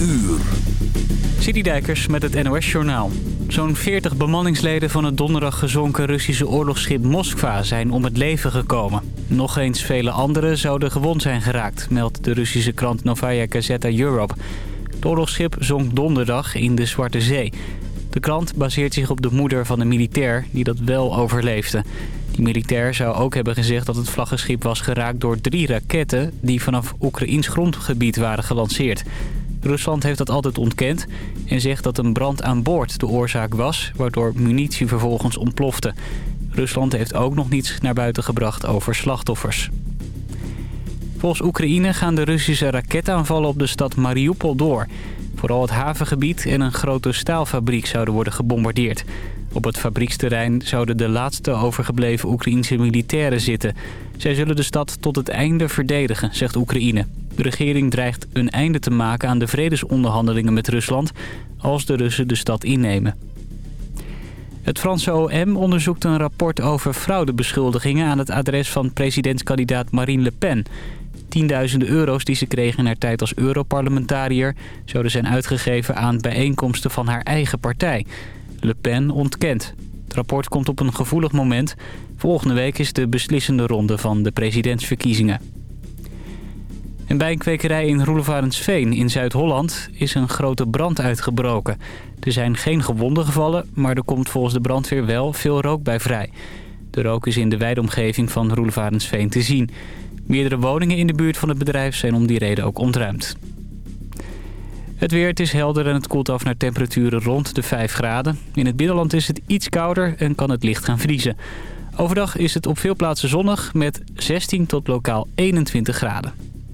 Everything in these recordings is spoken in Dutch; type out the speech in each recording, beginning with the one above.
uur. Citydijkers met het NOS-journaal. Zo'n 40 bemanningsleden van het donderdag gezonken Russische oorlogsschip Moskva zijn om het leven gekomen. Nog eens vele anderen zouden gewond zijn geraakt, meldt de Russische krant Novaya Gazeta Europe. Het oorlogsschip zonk donderdag in de Zwarte Zee. De krant baseert zich op de moeder van de militair die dat wel overleefde. Die militair zou ook hebben gezegd dat het vlaggenschip was geraakt door drie raketten... die vanaf Oekraïns grondgebied waren gelanceerd. Rusland heeft dat altijd ontkend en zegt dat een brand aan boord de oorzaak was... waardoor munitie vervolgens ontplofte. Rusland heeft ook nog niets naar buiten gebracht over slachtoffers. Volgens Oekraïne gaan de Russische raketaanvallen op de stad Mariupol door. Vooral het havengebied en een grote staalfabriek zouden worden gebombardeerd. Op het fabrieksterrein zouden de laatste overgebleven Oekraïnse militairen zitten. Zij zullen de stad tot het einde verdedigen, zegt Oekraïne. De regering dreigt een einde te maken aan de vredesonderhandelingen met Rusland... als de Russen de stad innemen. Het Franse OM onderzoekt een rapport over fraudebeschuldigingen... aan het adres van presidentskandidaat Marine Le Pen. Tienduizenden euro's die ze kregen in haar tijd als Europarlementariër... zouden zijn uitgegeven aan bijeenkomsten van haar eigen partij. Le Pen ontkent. Het rapport komt op een gevoelig moment. Volgende week is de beslissende ronde van de presidentsverkiezingen. En bij een kwekerij in Roelevarensveen in Zuid-Holland is een grote brand uitgebroken. Er zijn geen gewonden gevallen, maar er komt volgens de brandweer wel veel rook bij vrij. De rook is in de wijde omgeving van Roelevarensveen te zien. Meerdere woningen in de buurt van het bedrijf zijn om die reden ook ontruimd. Het weer, het is helder en het koelt af naar temperaturen rond de 5 graden. In het binnenland is het iets kouder en kan het licht gaan vriezen. Overdag is het op veel plaatsen zonnig met 16 tot lokaal 21 graden.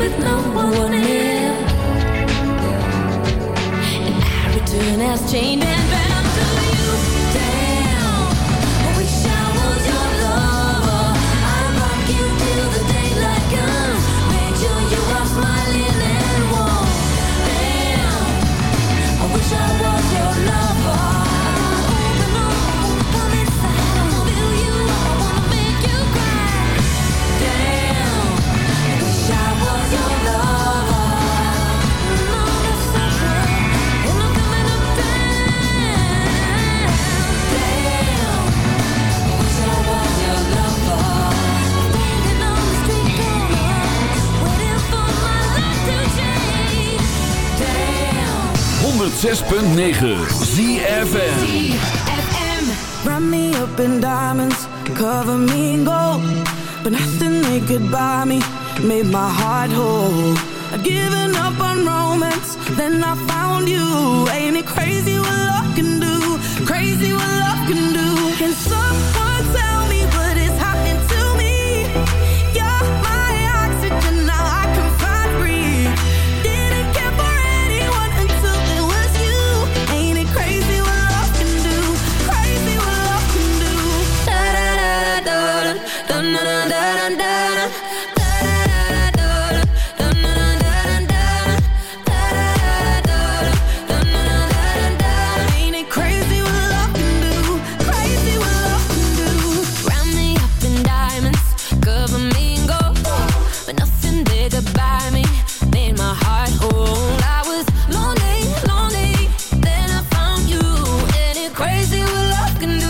with no one near. And I return as chained and bound. 106.9 ZFM Run me up in diamonds, cover me in gold. But nothing they could buy me made my heart whole. I'd given up on romance, then I found you. Ain't it crazy can do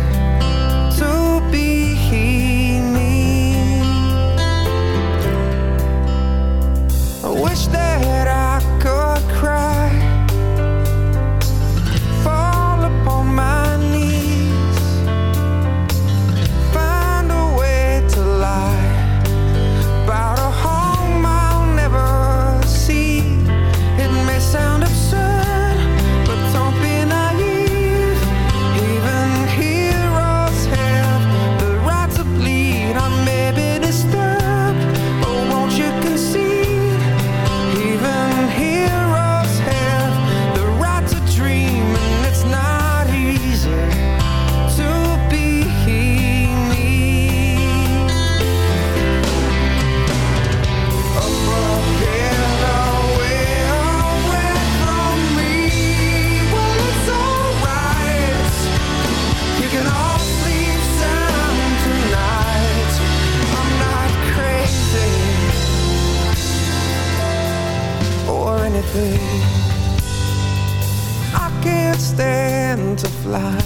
fly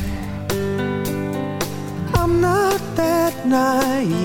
I'm not that naive.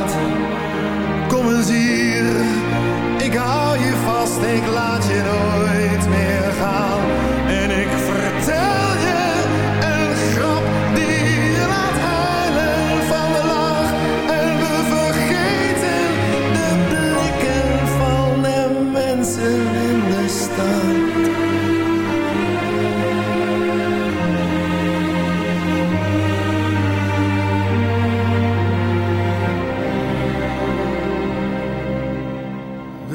Think, laat je all.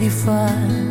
pretty fun.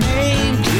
name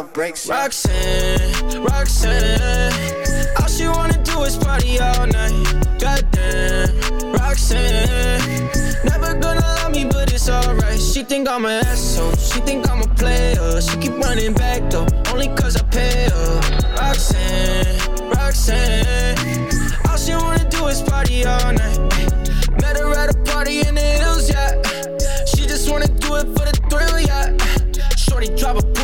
Roxanne, Roxanne, all she wanna do is party all night. Goddamn, Roxanne, never gonna love me, but it's alright. She think I'm an asshole, she think I'm a player. She keep running back though, only cause I pay her. Roxanne, Roxanne, all she wanna do is party all night. Met her at a party in the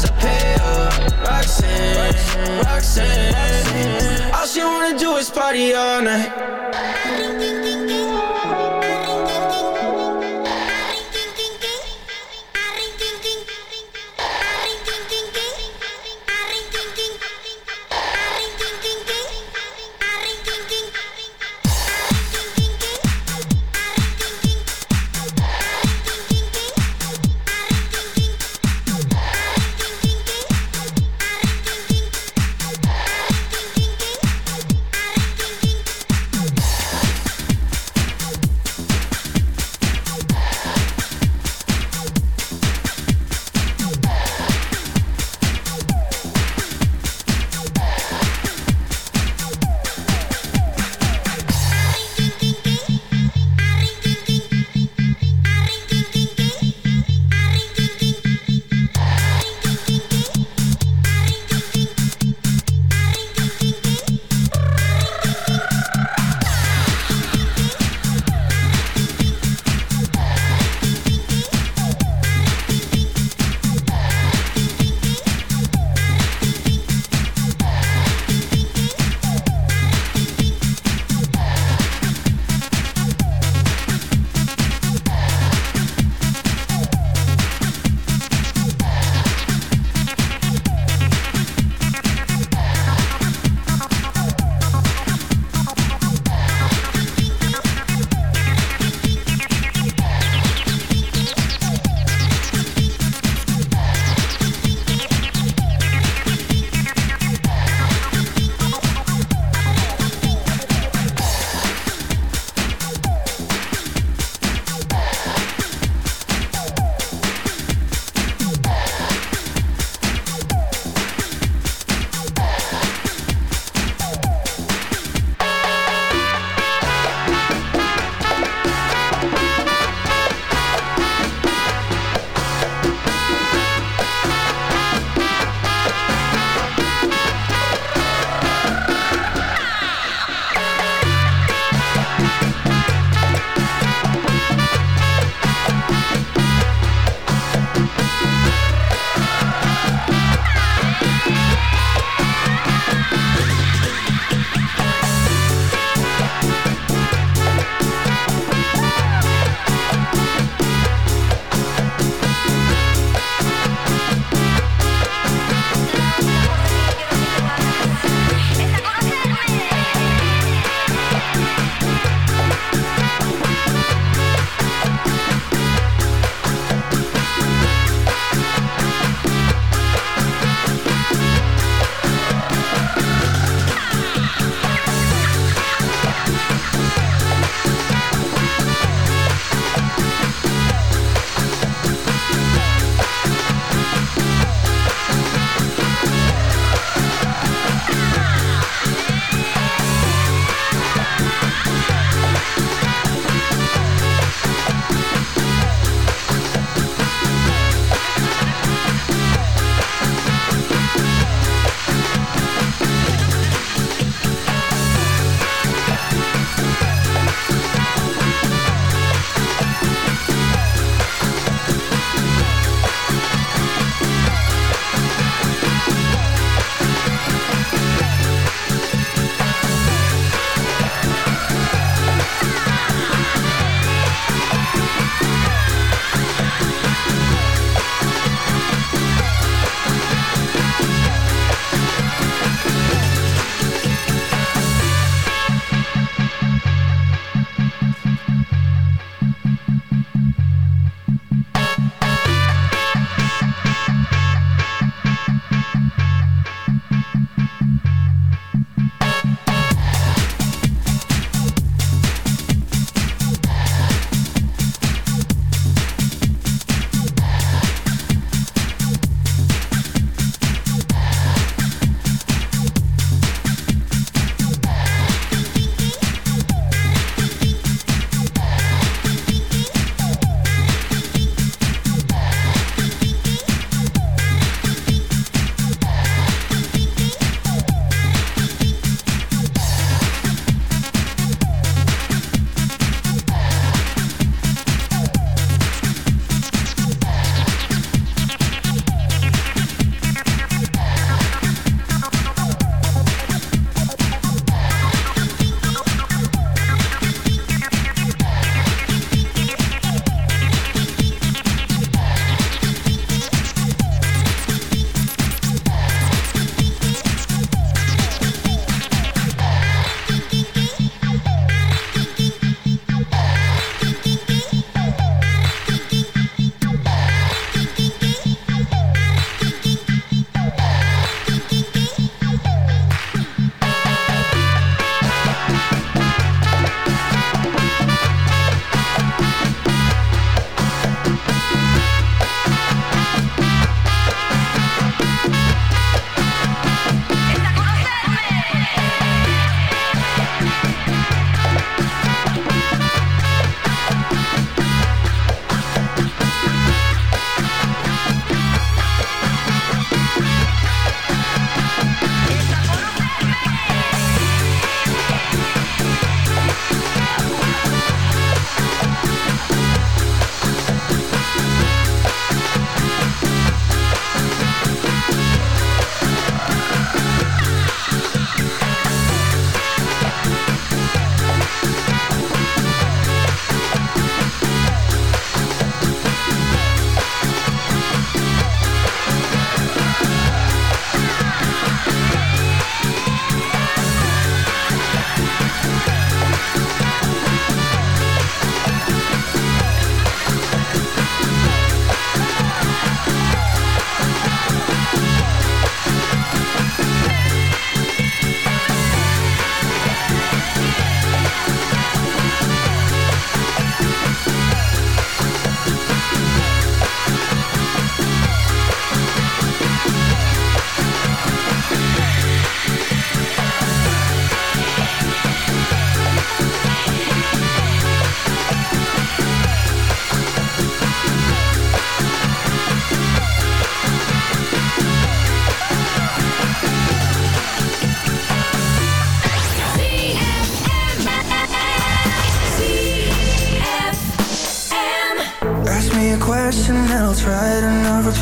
Cause I pay her. Roxanne, Roxanne. All she wanna do is party all night.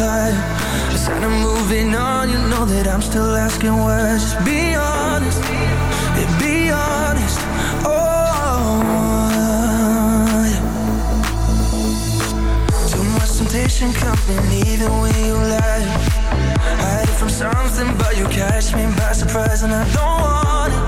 Reply. Instead of moving on, you know that I'm still asking why Just be honest, yeah, be honest. Oh, yeah. Too much temptation coming even when you lie. Hide from something, but you catch me by surprise, and I don't want it.